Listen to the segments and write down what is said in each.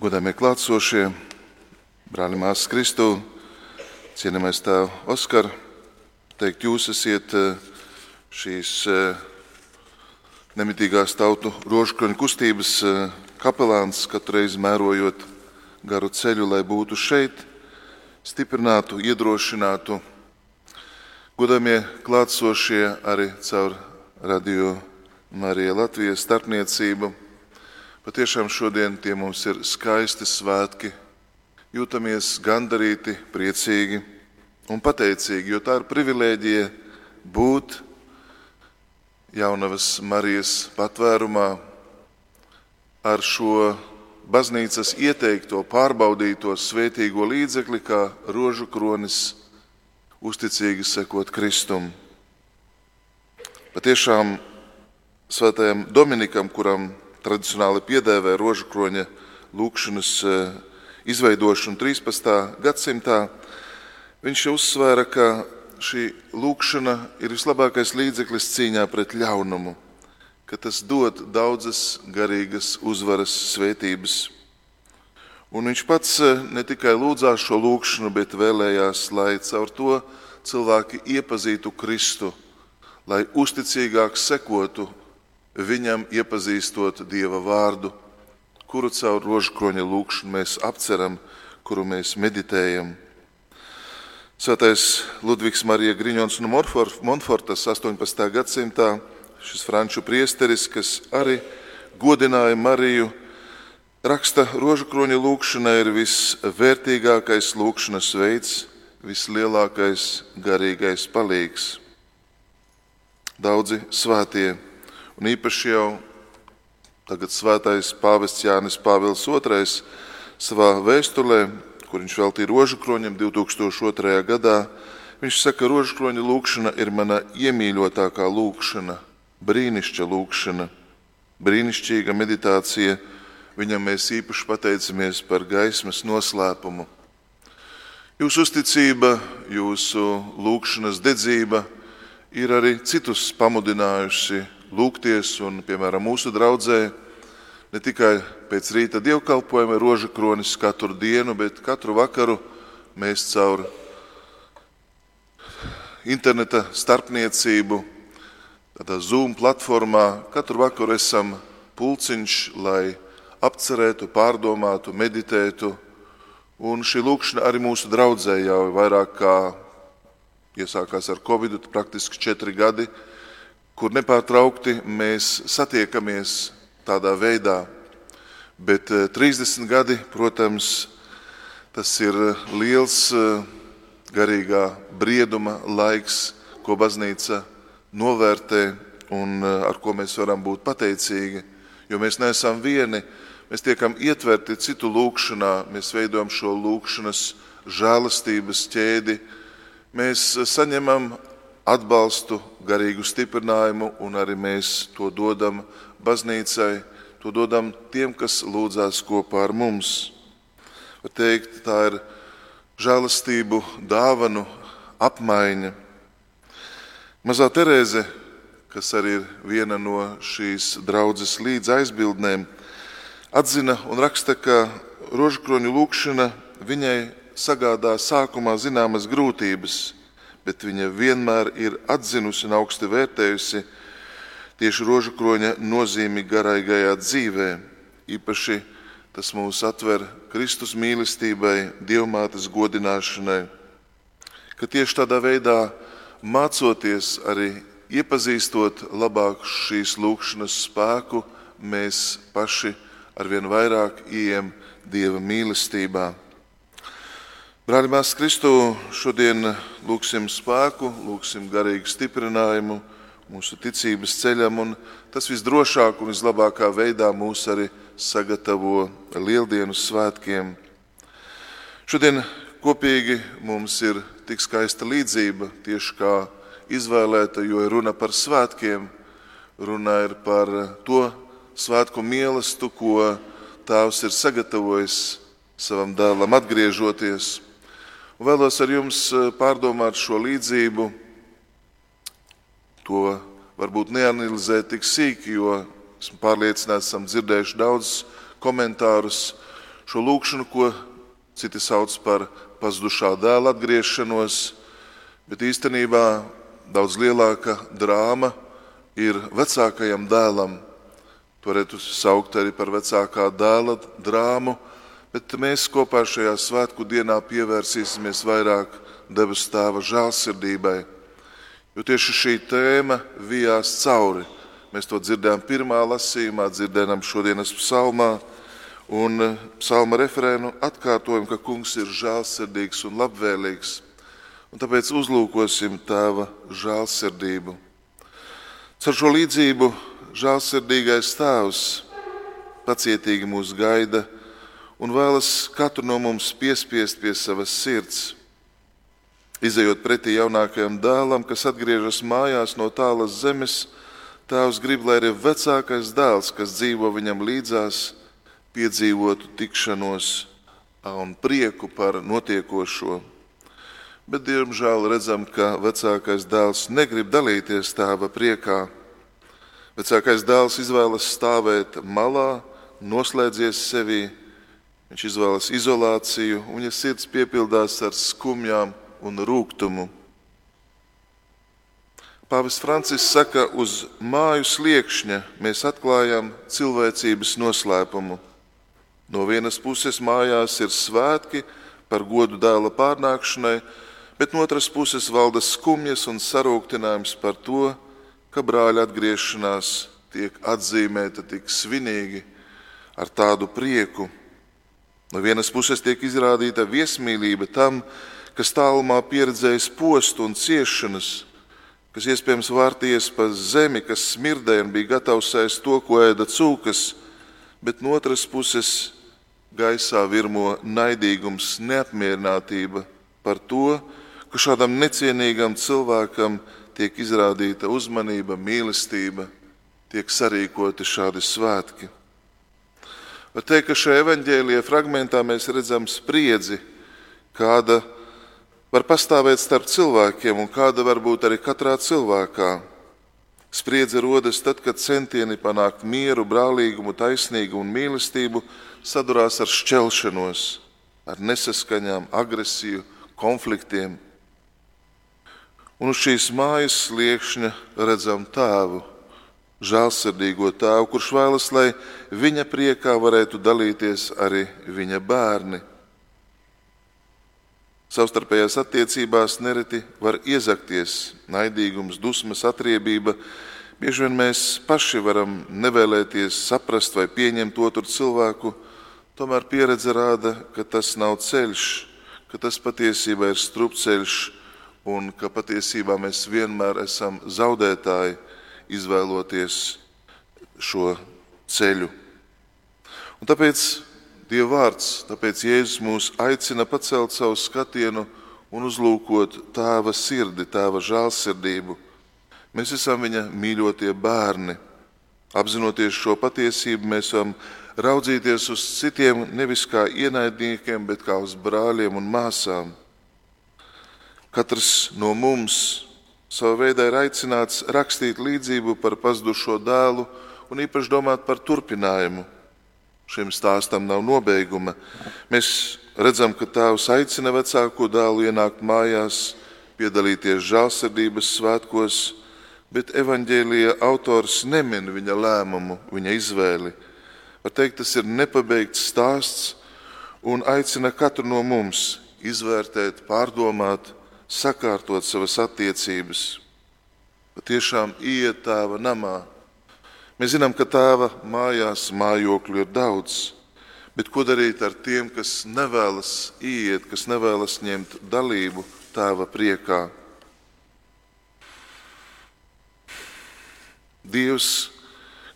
Godāmie klātsošie, brāli māsas Kristu, cienījamais tēvs Oskar, teikt, jūs esat eh, šīs eh, nemitīgās tautu rožkroņa kustības eh, kapelāns, katru reizi mērojot garu ceļu, lai būtu šeit, stiprinātu, iedrošinātu. Godāmie klātsošie arī caur radio Marija Latvijas starpniecību. Patiešām šodien tie mums ir skaisti svētki. Jūtamies gandarīti, priecīgi un pateicīgi, jo tā ir privilēģija būt jaunavas Marijas patvērumā ar šo baznīcas ieteikto, pārbaudīto svētīgo līdzekli, kā rožu kronis, uzticīgi sekot Kristum. Patiešām svētajam Dominikam, kuram tradicionāli piedēvē rožu kroņa lūkšanas eh, izveidošanu 13. gadsimtā, viņš uzsvēra, ka šī lūkšana ir vislabākais līdzeklis cīņā pret ļaunumu, ka tas dod daudzas garīgas uzvaras svētības. Un viņš pats eh, ne tikai lūdzās šo lūkšanu, bet vēlējās, lai caur to cilvēki iepazītu Kristu lai uzticīgāk sekotu viņam, iepazīstot Dieva vārdu, kuru caur rožkroņa lūkšanu mēs apceram, kuru mēs meditējam. Svētais Ludvigs Marija Griņons no Monfortas 18. gadsimtā, šis franču priesteris, kas arī godināja Mariju, raksta, rožkroņa lūkšana ir visvērtīgākais lūkšanas veids, vislielākais garīgais palīgs daudzi svētie. Un īpaši jau tagad svētais pāvests Jānis Pāvils II savā vēstulē, kur viņš veltīja rožukroņam 2002. gadā, viņš saka, ka rožukroņa lūkšana ir mana iemīļotākā lūkšana, brīnišķa lūkšana, brīnišķīga meditācija. Viņam mēs īpaši pateicamies par gaismas noslēpumu. Jūsu uzticība, jūsu lūkšanas dedzība ir arī citus pamudinājuši lūgties, un, piemēram, mūsu draudzē ne tikai pēc rīta dievkalpojuma roža kronis katru dienu, bet katru vakaru mēs caur interneta starpniecību, tādā Zoom platformā, katru vakaru esam pulciņš, lai apcerētu, pārdomātu, meditētu. Un šī lūkšana arī mūsu draudzē jau ir vairāk kā iesākās ar Covid, praktiski četri gadi, kur nepārtraukti mēs satiekamies tādā veidā. Bet 30 eh, gadi, protams, tas ir liels eh, garīgā brieduma laiks, ko baznīca novērtē un eh, ar ko mēs varam būt pateicīgi. Jo mēs neesam vieni, mēs tiekam ietverti citu lūkšanā, mēs veidojam šo lūkšanas žēlastības ķēdi, mēs saņemam atbalstu, garīgu stiprinājumu, un arī mēs to dodam baznīcai, to dodam tiem, kas lūdzās kopā ar mums. Var teikt, tā ir žēlastību, dāvanu apmaiņa. Mazā Terēze, kas arī ir viena no šīs draudzes līdz aizbildnēm, atzina un raksta, ka rožkroņu lūkšana viņai sagādā sākumā zināmas grūtības, bet viņa vienmēr ir atzinusi un augsti vērtējusi tieši rožu kroņa nozīmi garīgajā dzīvē. Īpaši tas mūs atver Kristus mīlestībai, dievmātes godināšanai, ka tieši tādā veidā mācoties arī iepazīstot labāk šīs lūkšanas spēku, mēs paši arvien vairāk ieejam Dieva mīlestībā. Brāļi, mēs Kristu šodien lūgsim spēku, lūgsim garīgu stiprinājumu mūsu ticības ceļam, un tas visdrošāk un vislabākā veidā mūs arī sagatavo lieldienu svētkiem. Šodien kopīgi mums ir tik skaista līdzība, tieši kā izvēlēta, jo ir runa par svētkiem, runa ir par to svētku mīlestību, ko Tēvs ir sagatavojis savam dēlam atgriežoties vēlos ar jums eh, pārdomāt šo līdzību. To varbūt neanalizēt tik sīki, jo esmu pārliecināts, esam dzirdējuši daudzus komentārus. šo lūkšanu, ko citi sauc par pazudušā dēla atgriešanos, bet īstenībā daudz lielāka drāma ir vecākajam dēlam. To varētu saukt arī par vecākā dēla drāmu, bet mēs kopā šajā svētku dienā pievērsīsimies vairāk debesu tēva žēlsirdībai. Jo tieši šī tēma vijās cauri. Mēs to dzirdējām pirmā lasījumā, dzirdējām šodienas psalmā, un psalma referēnu atkārtojam, ka kungs ir žēlsirdīgs un labvēlīgs. Un tāpēc uzlūkosim tēva žēlsirdību. Ar šo līdzību žēlsirdīgais tēvs pacietīgi mūs gaida un vēlas katru no mums piespiest pie savas sirds. Izejot pretī jaunākajam dēlam, kas atgriežas mājās no tālas zemes, tēvs grib, lai arī vecākais dēls, kas dzīvo viņam līdzās, piedzīvotu tikšanos un prieku par notiekošo bet, diemžēl, redzam, ka vecākais dēls negrib dalīties tēva priekā. Vecākais dēls izvēlas stāvēt malā, noslēdzies sevī, viņš izvēlas izolāciju, un viņa sirds piepildās ar skumjām un rūkumu. Pāvis Francis saka, uz māju sliekšņa mēs atklājam cilvēcības noslēpumu. No vienas puses mājās ir svētki par godu dēla pārnākšanai, bet no otras puses valda skumjas un sarūktinājums par to, ka brāļa atgriešanās tiek atzīmēta tik svinīgi, ar tādu prieku. No vienas puses tiek izrādīta viesmīlība tam, kas tālumā pieredzējis postu un ciešanas, kas iespējams vārtījies pa zemi, kas smirdēja un bija gatavs ēst to, ko ēda cūkas, bet no otras puses gaisā virmo naidīgums, neapmierinātība par to, ka šādam necienīgam cilvēkam tiek izrādīta uzmanība, mīlestība, tiek sarīkoti šādi svētki. Var teikt, ka šajā evaņģēlijā fragmentā mēs redzam spriedzi, kāda var pastāvēt starp cilvēkiem un kāda var būt arī katrā cilvēkā. Spriedze rodas tad, kad centieni panākt mieru, brālīgumu, taisnīgumu un mīlestību sadurās ar šķelšanos, ar nesaskaņām, agresiju, konfliktiem. Un uz šīs mājas sliekšņa redzam tēvu, žēlsirdīgo tēvu, kurš vēlas, lai viņa priekā varētu dalīties arī viņa bērni. Savstarpējās attiecībās nereti var iezakties naidīgums, dusmas, atriebība. Bieži vien mēs paši varam nevēlēties saprast vai pieņemt otru cilvēku, tomēr pieredze rāda, ka tas nav ceļš, ka tas patiesībā ir strupceļš un ka patiesībā mēs vienmēr esam zaudētāji izvēloties šo ceļu. Un tāpēc Dieva vārds, tāpēc Jēzus mūs aicina pacelt savu skatienu un uzlūkot tēva sirdi, tēva žēlsirdību. Mēs esam viņa mīļotie bērni. Apzinoties šo patiesību, mēs varam raudzīties uz citiem nevis kā ienaidniekiem, bet kā uz brāļiem un māsām. Katrs no mums savā veidā ir aicināts rakstīt līdzību par pazudušo dēlu un īpaši domāt par turpinājumu. Šim stāstam nav nobeiguma. Mēs redzam, ka tēvs aicina vecāko dēlu ienākt mājās, piedalīties žēlsirdības svētkos, bet evaņģēlīja autors nemin viņa lēmumu, viņa izvēli. Var teikt, tas ir nepabeigts stāsts un aicina katru no mums izvērtēt, pārdomāt, sakārtot savas attiecības, patiešām iet tēva namā. Mēs zinām, ka tēva mājās mājokļu ir daudz, bet ko darīt ar tiem, kas nevēlas iet, kas nevēlas ņemt dalību tēva priekā? Dievs,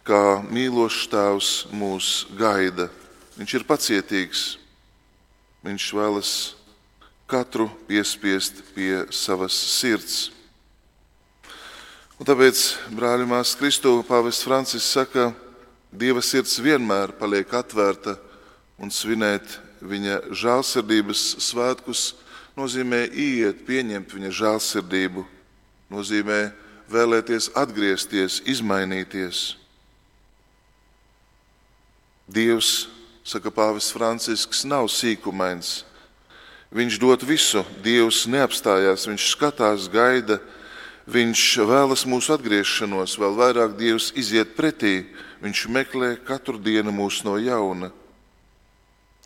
kā mīlošs tēvs, mūs gaida. Viņš ir pacietīgs, viņš vēlas katru piespiest pie savas sirds. Un tāpēc, brāļi, māsas Kristu, Pāvests Francis saka, Dieva sirds vienmēr paliek atvērta un svinēt viņa žēlsirdības svētkus nozīmē iet, pieņemt viņa žēlsirdību, nozīmē vēlēties atgriezties, izmainīties. Dievs saka Pāvis Francisks, nav sīkumains. Viņš dod visu, Dievs neapstājās, viņš skatās, gaida, viņš vēlas mūsu atgriešanos, vēl vairāk Dievs iziet pretī, viņš meklē katru dienu mūs no jauna.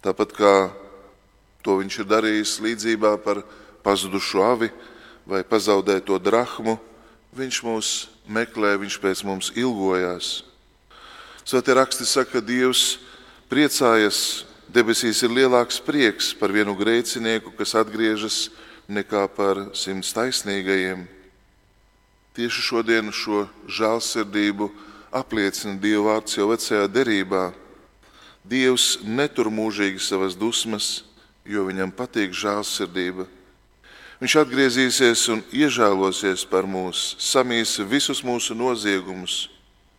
Tāpat kā to viņš ir darījis līdzībā par pazudušu avi vai pazaudēto drahmu, viņš mūs meklē, viņš pēc mums ilgojās. Svētie raksti saka, ka Dievs priecājas, debesīs ir lielāks prieks par vienu grēcinieku, kas atgriežas, nekā par simts taisnīgajiem. Tieši šodien šo žēlsirdību apliecina Dieva vārds jau vecajā derībā. Dievs netur mūžīgi savas dusmas, jo viņam patīk žēlsirdība. Viņš atgriezīsies un iežēlosies par mums, samīs visus mūsu noziegumus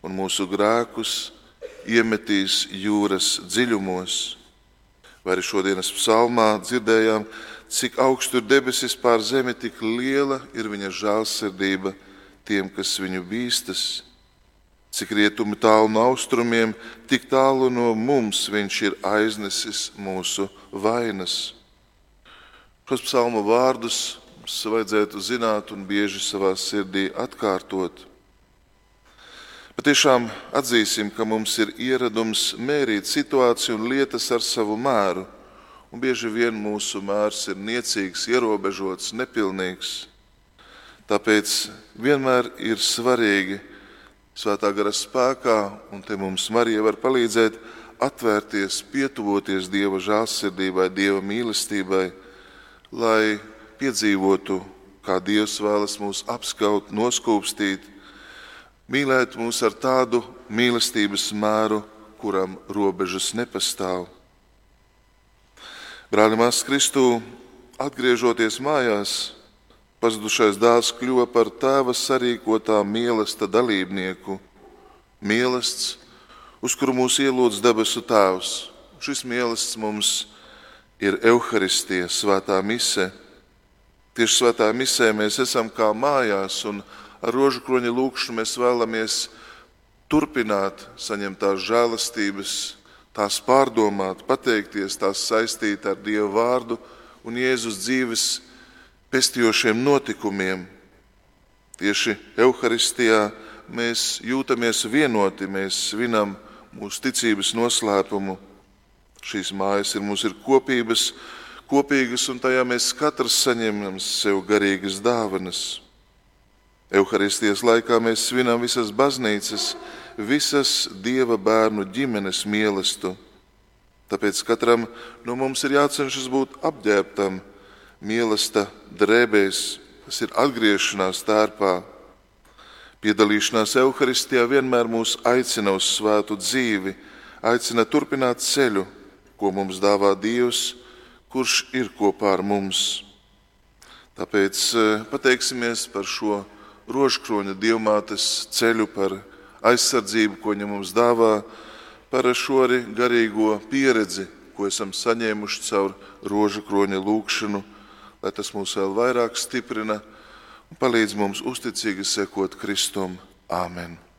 un mūsu grēkus iemetīs jūras dziļumos. Vai arī šodienas psalmā dzirdējām, cik augstu ir debesis pār zemi, tik liela ir viņa žēlsirdība tiem, kas viņu bīstas. Cik rietumi tālu no austrumiem, tik tālu no mums viņš ir aiznesis mūsu vainas. Šos psalmu vārdus mums vajadzētu zināt un bieži savā sirdī atkārtot. Patiešām atzīsim, ka mums ir ieradums mērīt situāciju un lietas ar savu mēru, un bieži vien mūsu mērs ir niecīgs, ierobežots, nepilnīgs. Tāpēc vienmēr ir svarīgi svētā gara spēkā, un te mums Marija var palīdzēt, atvērties, pietuvoties Dieva žēlsirdībai, Dieva mīlestībai lai piedzīvotu, kā Dievs vēlas mūs apskaut, noskūpstīt, mīlēt mūs ar tādu mīlestības mēru, kuram robežas nepastāv. Brāļamās Kristū, atgriežoties mājās, pazudušais dēls kļuva par tēva sarīkotā mīlesta dalībnieku. Mīlestības, uz kuru mūs ielūdz debesu Tēvs. Šis mīlestības mums ir evaharistija, svētā mise. Tieši svētā misē mēs esam kā mājās, un ar rožu kroņa lūkšanu mēs vēlamies turpināt saņemt tās žēlastības, tās pārdomāt, pateikties, tās saistīt ar Dieva vārdu un Jēzus dzīves pestījošiem notikumiem. Tieši Euharistijā mēs jūtamies vienoti, mēs svinam mūsu ticības noslēpumu Šīs mājas ir mums ir kopības, kopīgas, un tajā mēs katrs saņemam sev garīgas dāvanas. Euharistijas laikā mēs svinam visas baznīcas, visas dieva bērnu ģimenes mīlestību. Tāpēc katram no mums ir jācenšas būt apģērbtam mīlestības drēbēs, kas ir atgriešanās tērpā. Piedalīšanās Euharistijā vienmēr mūs aicina uz svētu dzīvi, aicina turpināt ceļu ko mums dāvā Dievs, kurš ir kopā ar mums. Tāpēc e, pateiksimies par šo rožkroņa dievmātes ceļu, par aizsardzību, ko viņa mums dāvā, par šo arī garīgo pieredzi, ko esam saņēmuši caur rožu kroņa lūgšanu, lai tas mūs vēl vairāk stiprina un palīdz mums uzticīgi sekot Kristum. Āmen!